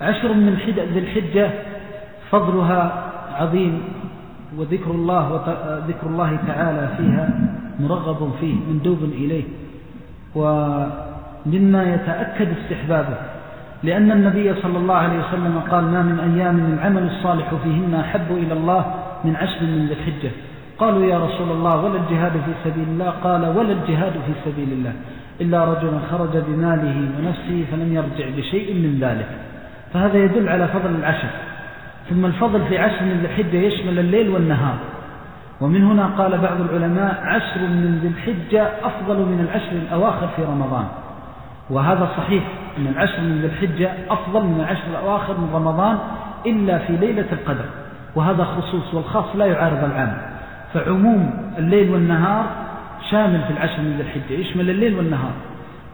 عشر من ذي الحجة فضلها عظيم وذكر الله وذكر الله تعالى فيها مرغب فيه مندوب إليه. ومما يتأكد استحبابه لأن النبي صلى الله عليه وسلم قال ما من أيام العمل الصالح فيهن أحب إلى الله من عشر من ذي الحجة. قالوا يا رسول الله ولا الجهاد في سبيل الله؟ قال ولا الجهاد في سبيل الله إلا رجل خرج بماله ونفسه فلم يرجع بشيء من ذلك. فهذا يدل على فضل العشر. ثم الفضل في عشر من الحجة يشمل الليل والنهار. ومن هنا قال بعض العلماء عشر من ذي الحجة أفضل من العشر الأواخر في رمضان. وهذا صحيح أن العشر من ذي الحجة أفضل من العشر الأواخر من رمضان إلا في ليلة القدر. وهذا خصوص والخاص لا يعارض العام. فعموم الليل والنهار شامل في العشر من ذي الحجة يشمل الليل والنهار.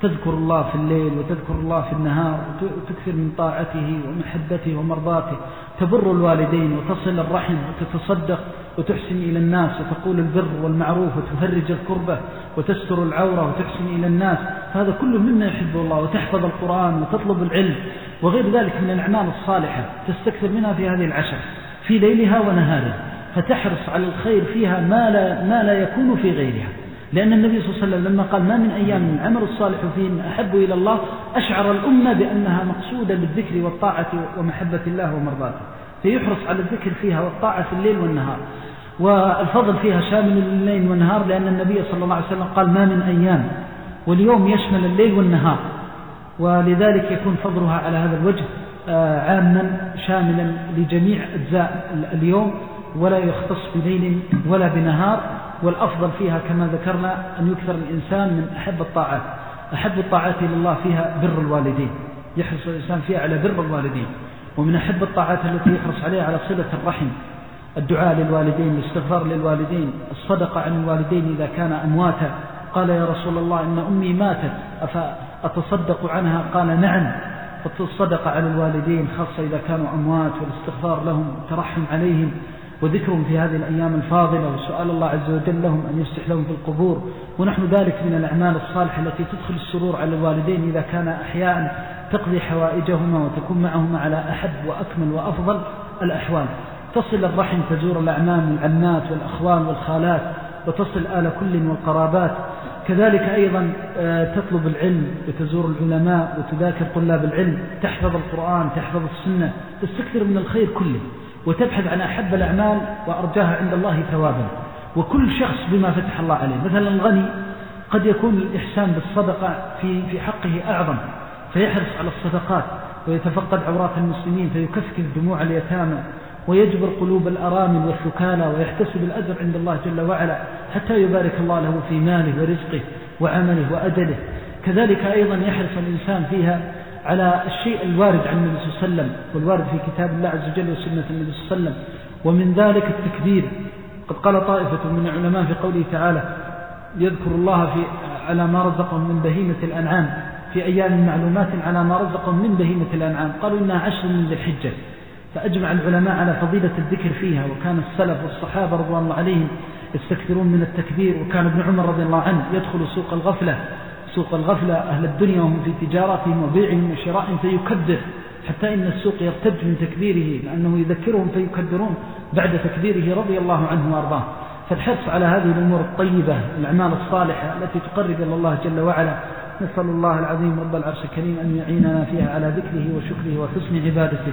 تذكر الله في الليل وتذكر الله في النهار وتكثر من طاعته ومحبته ومرضاته. تبر الوالدين وتصل الرحم وتتصدق وتحسن إلى الناس وتقول البر والمعروف وتفرج الكربة وتستر العورة وتحسن إلى الناس. هذا كله مما يحب الله وتحفظ القرآن وتطلب العلم وغير ذلك من الأعمال الصالحة تستكثر منها في هذه العشر في ليلها ونهارها. فتحرص على الخير فيها ما لا, ما لا يكون في غيرها. لأن النبي صلى الله عليه وسلم لما قال ما من أيام العمل الصالح فيه أحب إلى الله أشعر الأمة بأنها مقصودة بالذكر والطاعة ومحبة الله ومرضاته. فيحرص على الذكر فيها والطاعة في الليل والنهار. والفضل فيها شامل الليل والنهار لأن النبي صلى الله عليه وسلم قال ما من أيام. واليوم يشمل الليل والنهار. ولذلك يكون فضلها على هذا الوجه آه، عاما شاملا لجميع أجزاء اليوم ولا يختص بليل ولا بنهار. والأفضل فيها كما ذكرنا أن يكثر الإنسان من أحب الطاعات أحب الطاعات إلى الله فيها بر الوالدين يحرص الإنسان فيها على بر الوالدين ومن أحب الطاعات التي يحرص عليها على صلة الرحم الدعاء للوالدين الاستغفار للوالدين الصدقة عن الوالدين إذا كان أمواتا قال يا رسول الله إن أمي ماتت أفأتصدق عنها؟ قال نعم فالصدقة على الوالدين خاصة إذا كانوا أموات والاستغفار لهم ترحم عليهم وذكرهم في هذه الأيام الفاضلة وسؤال الله عز وجل لهم أن يفتح لهم في القبور. ونحن ذلك من الأعمال الصالحة التي تدخل السرور على الوالدين إذا كان أحياء تقضي حوائجهما وتكون معهما على أحب وأكمل وأفضل الأحوال. تصل الرحم تزور الأعمام والعمات والأخوان والخالات وتصل آل كل والقرابات. كذلك أيضا آه، تطلب العلم وتزور العلماء وتذاكر طلاب العلم. تحفظ القرآن تحفظ السنة. تستكثر من الخير كله. وتبحث عن أحب الأعمال وأرجاها عند الله ثوابا. وكل شخص بما فتح الله عليه. مثلا الغني قد يكون الإحسان بالصدقة في, في حقه أعظم. فيحرص على الصدقات ويتفقد عورات المسلمين فيكفكف دموع اليتامى ويجبر قلوب الأرامل والثكالى ويحتسب الأجر عند الله جل وعلا حتى يبارك الله له في ماله ورزقه وعمله وأجله. كذلك أيضا يحرص الإنسان فيها على الشيء الوارد عن النبي صلى الله عليه وسلم والوارد في كتاب الله عز وجل وسنة النبي صلى الله عليه وسلم ومن ذلك التكبير. قد قال طائفة من العلماء في قوله تعالى يذكر الله في على ما رزقهم من بهيمة الأنعام في أيام معلومات على ما رزقهم من بهيمة الأنعام. قالوا إنها عشر من ذي الحجة. فأجمع العلماء على فضيلة الذكر فيها وكان السلف والصحابة رضوان الله عليهم يستكثرون من التكبير وكان ابن عمر رضي الله عنه يدخل سوق الغفلة. سوق الغفلة أهل الدنيا وهم في تجارتهم وبيعهم وشرائهم فيكبر حتى إن السوق يرتج من تكبيره لأنه يذكرهم فيكبرون بعد تكبيره رضي الله عنه وأرضاه. فالحرص على هذه الأمور الطيبة الأعمال الصالحة التي تقرب إلى الله جل وعلا نسأل الله العظيم رب العرش الكريم أن يعيننا فيها على ذكره وشكره وحسن عبادته.